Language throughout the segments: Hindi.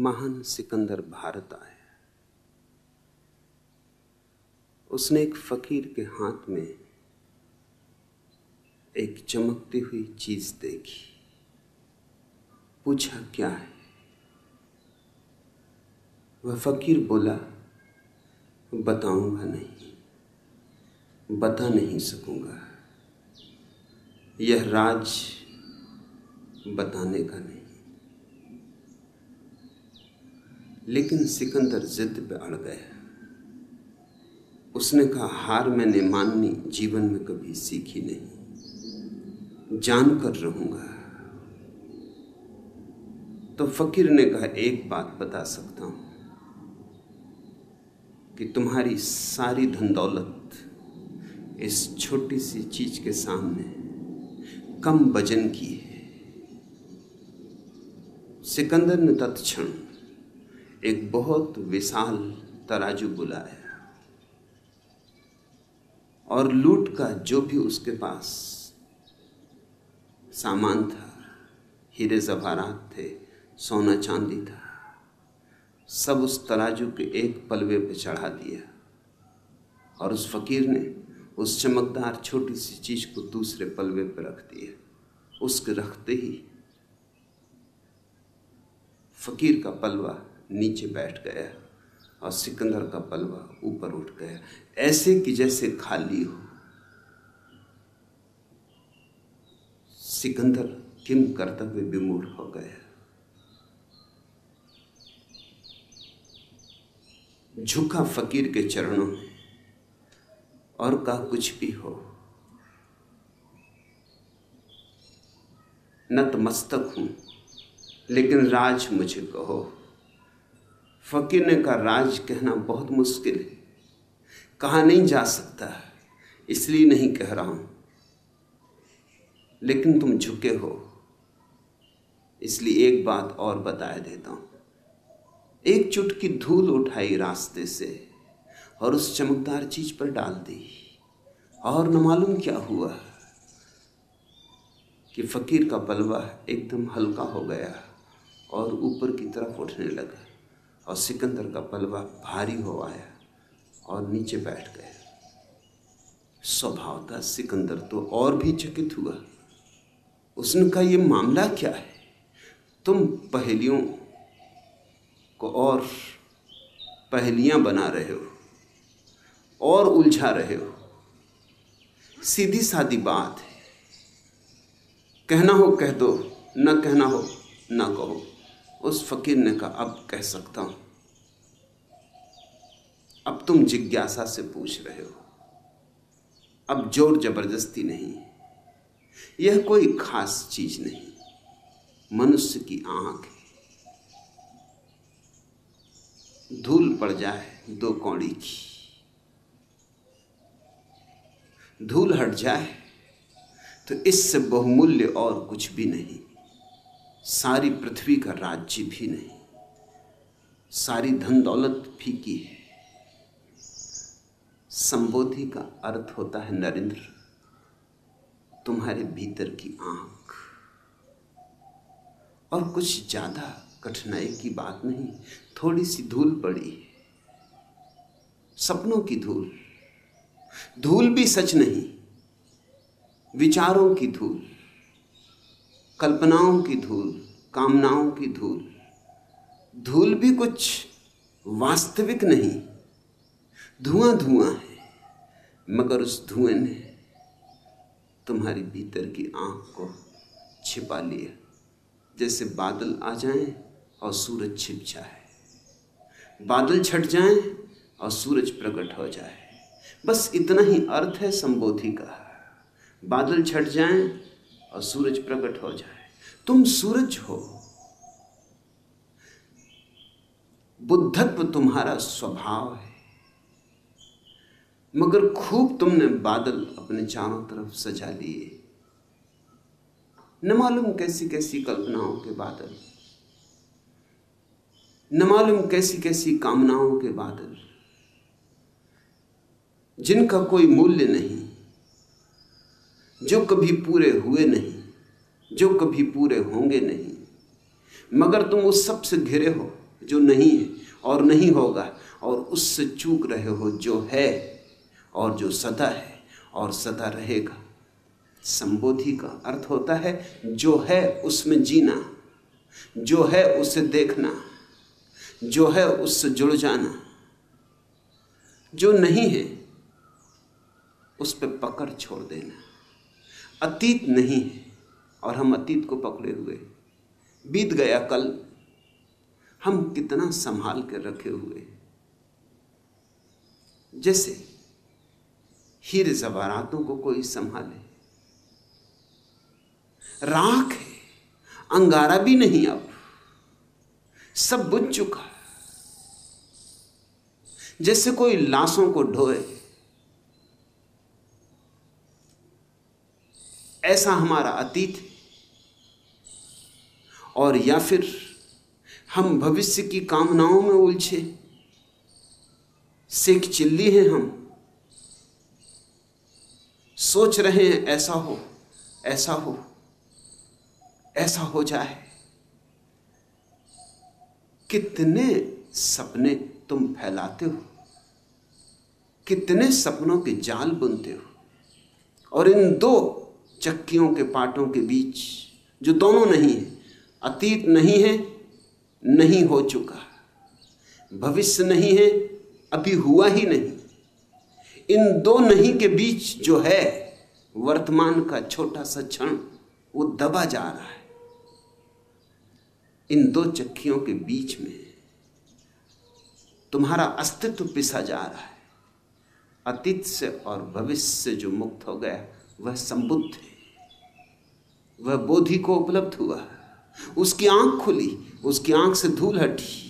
महान सिकंदर भारत आया उसने एक फकीर के हाथ में एक चमकती हुई चीज़ देखी। पूछा, क्या है? वह फकीर बोला, बताऊँगा नहीं, बता नहीं सकूँगा। यह राज बताने का नहीं। लेकिन सिकंदर जिद पे अड़ गया उसने कहा, हार मैंने माननी, जीवन में कभी सीखी नहीं। जान कर रहूँगा। तो फकीर ने कहा, एक बात बता सकता हूँ कि तुम्हारी सारी धन दौलत इस छोटी सी चीज़ के सामने कम वज़न की है। सिकंदर ने तत्क्षण एक बहुत विशाल तराजू बुलाया। और लूट का जो भी उसके पास सामान था, हीरे जवारात थे, सोना चांदी था, सब उस तराजू के एक पलवे पर चढ़ा दिया। और उस फकीर ने उस चमकदार छोटी सी चीज़ को दूसरे पलवे पर रख दिया। उसके रखते ही फकीर का पलवा नीचे बैठ गया और सिकंदर का पलवा ऊपर उठ गया। ऐसे कि जैसे खाली हो। सिकंदर किम कर्तव्य विमूढ़ हो गया। झुका फकीर के चरणों में और का कुछ भी हो। नतमस्तक हूँ, लेकिन राज मुझे कहो। फकीर ने कहा, राज कहना बहुत मुश्किल है। कहा नहीं जा सकता, इसलिए नहीं कह रहा हूँ। लेकिन तुम झुके हो, इसलिए एक बात और बताया देता हूँ। एक चुटकी धूल उठाई रास्ते से और उस चमकदार चीज़ पर डाल दी। और न मालूम क्या हुआ कि फकीर का पलवा एकदम हल्का हो गया और ऊपर की तरफ़ उठने लगा। और सिकंदर का पलवा भारी हो आया और नीचे बैठ गया। स्वभाव था सिकंदर तो और भी चकित हुआ। उसने कहा यह मामला क्या है? तुम पहेलियों को और पहेलियाँ बना रहे हो, और उलझा रहे हो। सीधी सादी बात है। कहना हो कह दो, न कहना हो, न कहो। उस फकीर ने कहा, अब कह सकता हूँ। अब तुम जिज्ञासा से पूछ रहे हो। अब ज़ोर ज़बरदस्ती नहीं। यह कोई खास चीज़ नहीं। मनुष्य की आँख है। धूल पड़ जाए दो कौड़ी की। धूल हट जाए तो इससे बहुमूल्य और कुछ भी नहीं। सारी पृथ्वी का राज्य भी नहीं, सारी धन दौलत फीकी है। संबोधि का अर्थ होता है, नरेंद्र, तुम्हारे भीतर की आँख। और कुछ ज़्यादा कठिनाई की बात नहीं थोड़ी सी धूल पड़ी सपनों की धूल धूल भी सच नहीं, विचारों की धूल। कल्पनाओं की धूल, कामनाओं की धूल। धूल भी कुछ वास्तविक नहीं धुआँ धुआँ है, मगर उस धुएँ ने तुम्हारी भीतर की आँख को छिपा लिया। जैसे बादल आ जाएँ और सूरज छिप जाए। बादल छट जाएँ और सूरज प्रकट हो जाए। बस इतना ही अर्थ है संबोधि का। बादल छट जाएँ और सूरज प्रकट हो जाए। तुम सूरज हो। बुद्धत्व तुम्हारा स्वभाव है। मगर खूब तुमने बादल अपने चारों तरफ़ सजा लिए। न मालूम कैसी कैसी कल्पनाओं के बादल। न मालूम कैसी कैसी कामनाओं के बादल। जिनका कोई मूल्य नहीं। जो कभी पूरे हुए नहीं। जो कभी पूरे होंगे नहीं। मगर तुम उस सबसे घिरे हो जो नहीं है और नहीं होगा, और उससे चूक रहे हो जो है और जो सदा है और सदा रहेगा। संबोधि का अर्थ होता है, जो है उसमें जीना, जो है उसे देखना, जो है उससे जुड़ जाना। जो नहीं है, उस पर पकड़ छोड़ देना। अतीत नहीं है और हम अतीत को पकड़े हुए बीत गया कल, हम कितना संभाल कर रखे हुए जैसे हीरे जवारातों को कोई संभाले। राख है, अंगारा भी नहीं अब। सब बुझ चुका जैसे कोई लाशों को ढोए। ऐसा हमारा अतीत है। और या फिर हम भविष्य की कामनाओं में उलझे। सिख चिल्ली हैं हम। सोच रहे हैं, ऐसा हो ऐसा हो ऐसा हो जाए। कितने सपने तुम फैलाते हो? कितने सपनों के जाल बुनते हो? और इन दो चक्कियों के पाटों के बीच जो दोनों नहीं है अतीत नहीं है, नहीं हो चुका। भविष्य नहीं है, अभी हुआ ही नहीं। इन दो नहीं के बीच जो है, वर्तमान का छोटा सा क्षण, वो दबा जा रहा है। इन दो चक्कियों के बीच में तुम्हारा अस्तित्व पिसा जा रहा है। अतीत से और भविष्य से जो मुक्त हो गया, वह संबुद्ध है। वह बोधि को उपलब्ध हुआ उसकी आँख खुली उसकी आँख से धूल हटी।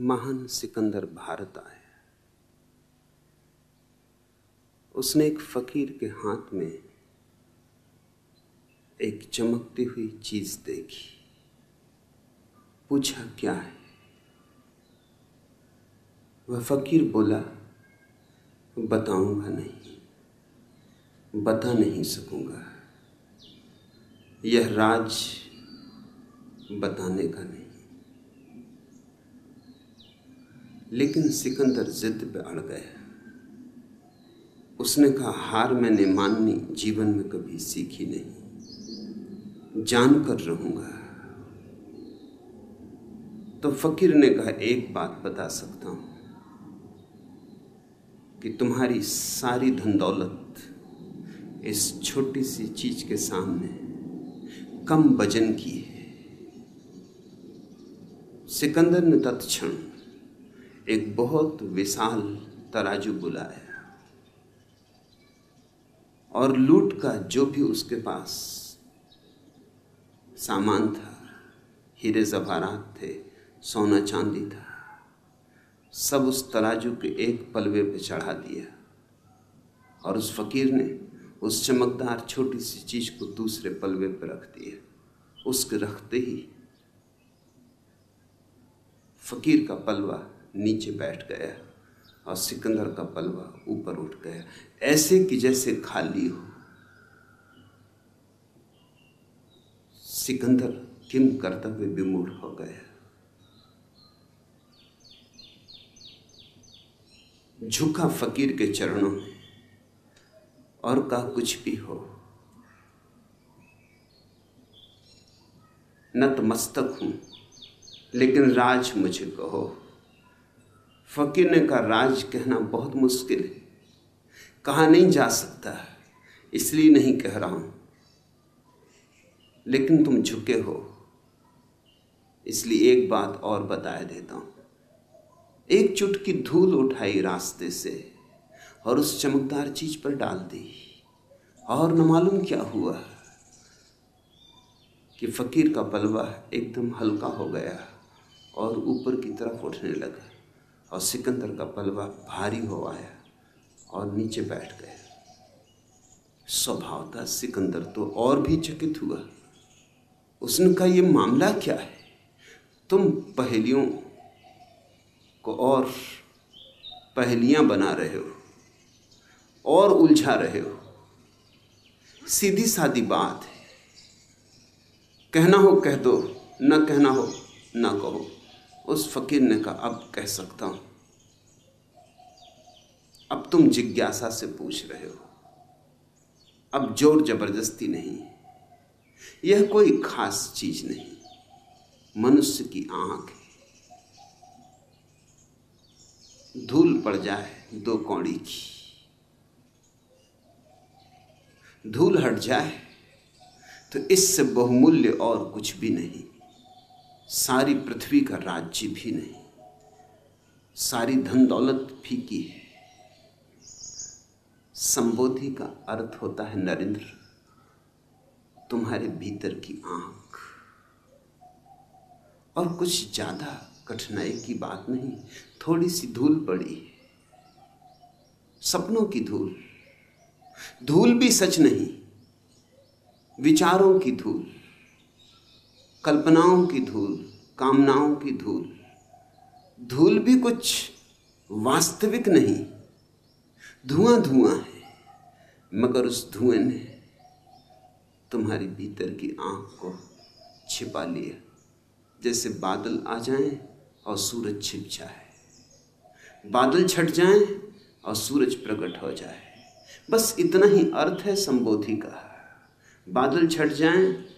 महान सिकंदर भारत आया उसने एक फकीर के हाथ में एक चमकती हुई चीज़ देखी। पूछा, क्या है? वह फकीर बोला, बताऊँगा नहीं, बता नहीं सकूँगा। यह राज बताने का नहीं। लेकिन सिकंदर जिद पे अड़ गया उसने कहा, हार मैंने माननी, जीवन में कभी सीखी नहीं। जान कर रहूँगा। तो फकीर ने कहा, एक बात बता सकता हूँ कि तुम्हारी सारी धन दौलत इस छोटी सी चीज़ के सामने कम वज़न की है। सिकंदर ने तत्क्षण एक बहुत विशाल तराजू बुलाया। और लूट का जो भी उसके पास सामान था, हीरे जवारात थे, सोना चांदी था, सब उस तराजू के एक पलवे पे चढ़ा दिया। और उस फकीर ने उस चमकदार छोटी सी चीज़ को दूसरे पलवे पर रख दिया। उसके रखते ही फकीर का पलवा नीचे बैठ गया और सिकंदर का पलवा ऊपर उठ गया। ऐसे कि जैसे खाली हो। सिकंदर किम कर्तव्य विमूढ़ हो गया। झुका फकीर के चरणों में और का कुछ भी हो। नतमस्तक हूँ, लेकिन राज मुझे कहो। फकीर ने कहा, राज कहना बहुत मुश्किल है। कहा नहीं जा सकता, इसलिए नहीं कह रहा हूँ। लेकिन तुम झुके हो, इसलिए एक बात और बताया देता हूँ। एक चुटकी धूल उठाई रास्ते से और उस चमकदार चीज़ पर डाल दी। और न मालूम क्या हुआ कि फकीर का पलवा एकदम हल्का हो गया और ऊपर की तरफ़ उठने लगा। और सिकंदर का पलवा भारी हो आया और नीचे बैठ गया। स्वभाव था सिकंदर तो और भी चकित हुआ। उसने कहा यह मामला क्या है? तुम पहेलियों को और पहेलियाँ बना रहे हो, और उलझा रहे हो। सीधी सादी बात है। कहना हो कह दो, न कहना हो, न कहो। उस फकीर ने कहा, अब कह सकता हूँ। अब तुम जिज्ञासा से पूछ रहे हो। अब ज़ोर ज़बरदस्ती नहीं। यह कोई खास चीज़ नहीं। मनुष्य की आँख है। धूल पड़ जाए, दो कौड़ी की। धूल हट जाए तो इससे बहुमूल्य और कुछ भी नहीं। सारी पृथ्वी का राज्य भी नहीं, सारी धन दौलत फीकी है। संबोधि का अर्थ होता है, नरेंद्र, तुम्हारे भीतर की आँख। और कुछ ज़्यादा कठिनाई की बात नहीं थोड़ी सी धूल पड़ी सपनों की धूल धूल भी सच नहीं, विचारों की धूल। कल्पनाओं की धूल, कामनाओं की धूल। धूल भी कुछ वास्तविक नहीं धुआँ धुआँ है, मगर उस धुएँ ने तुम्हारी भीतर की आँख को छिपा लिया। जैसे बादल आ जाएँ और सूरज छिप जाए। बादल छट जाएँ और सूरज प्रकट हो जाए। बस इतना ही अर्थ है संबोधि का। बादल छट जाएँ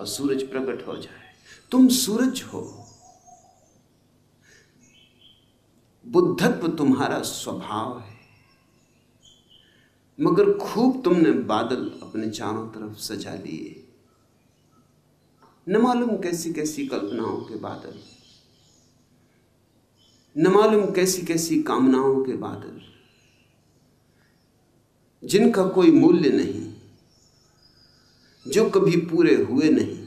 और सूरज प्रकट हो जाए। तुम सूरज हो। बुद्धत्व तुम्हारा स्वभाव है। मगर खूब तुमने बादल अपने चारों तरफ़ सजा लिए। न मालूम कैसी कैसी कल्पनाओं के बादल। न मालूम कैसी कैसी कामनाओं के बादल। जिनका कोई मूल्य नहीं। जो कभी पूरे हुए नहीं,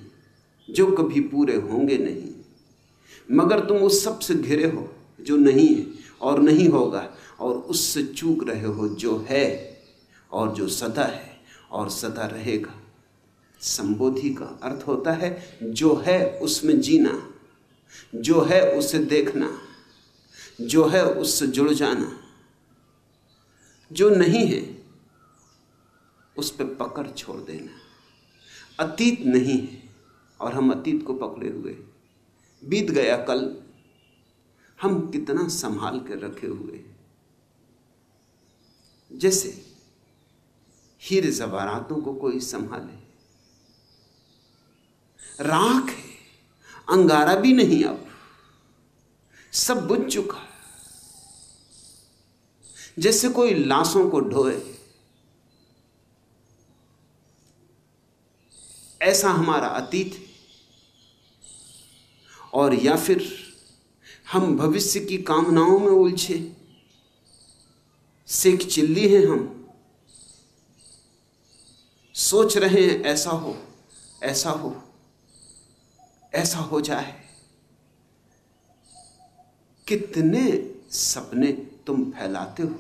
जो कभी पूरे होंगे नहीं, मगर तुम उस सबसे घिरे हो जो नहीं है और नहीं होगा, और उससे चूक रहे हो जो है और जो सदा है और सदा रहेगा। संबोधि का अर्थ होता है, जो है उसमें जीना, जो है उसे देखना, जो है उससे जुड़ जाना। जो नहीं है, उस पर पकड़ छोड़ देना। अतीत नहीं है और हम अतीत को पकड़े हुए बीत गया कल, हम कितना संभाल कर रखे हुए जैसे हीरे जवारातों को कोई संभाले। राख है, अंगारा भी नहीं अब। सब बुझ चुका जैसे कोई लाशों को ढोए ऐसा हमारा अतीत है और या फिर हम भविष्य की कामनाओं में उलझे। सिख चिल्ली हैं हम। सोच रहे हैं, ऐसा हो ऐसा हो ऐसा हो जाए। कितने सपने तुम फैलाते हो?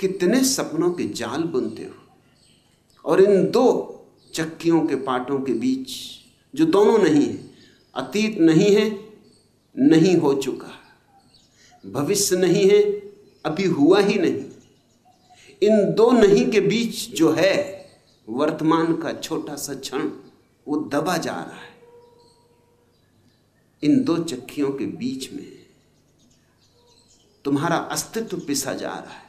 कितने सपनों के जाल बुनते हो? और इन दो चक्कियों के पाटों के बीच, जो दोनों नहीं है, अतीत नहीं है, नहीं हो चुका। भविष्य नहीं है, अभी हुआ ही नहीं। इन दो नहीं के बीच जो है, वर्तमान का छोटा सा क्षण, वो दबा जा रहा है। इन दो चक्कियों के बीच में तुम्हारा अस्तित्व पिसा जा रहा है।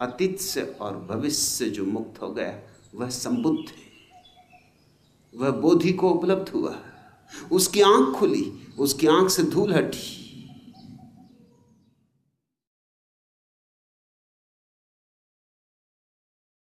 अतीत से और भविष्य से जो मुक्त हो गया वह संबुद्ध है। वह बोधि को उपलब्ध हुआ। उसकी आँख खुली, उसकी आँख से धूल हटी।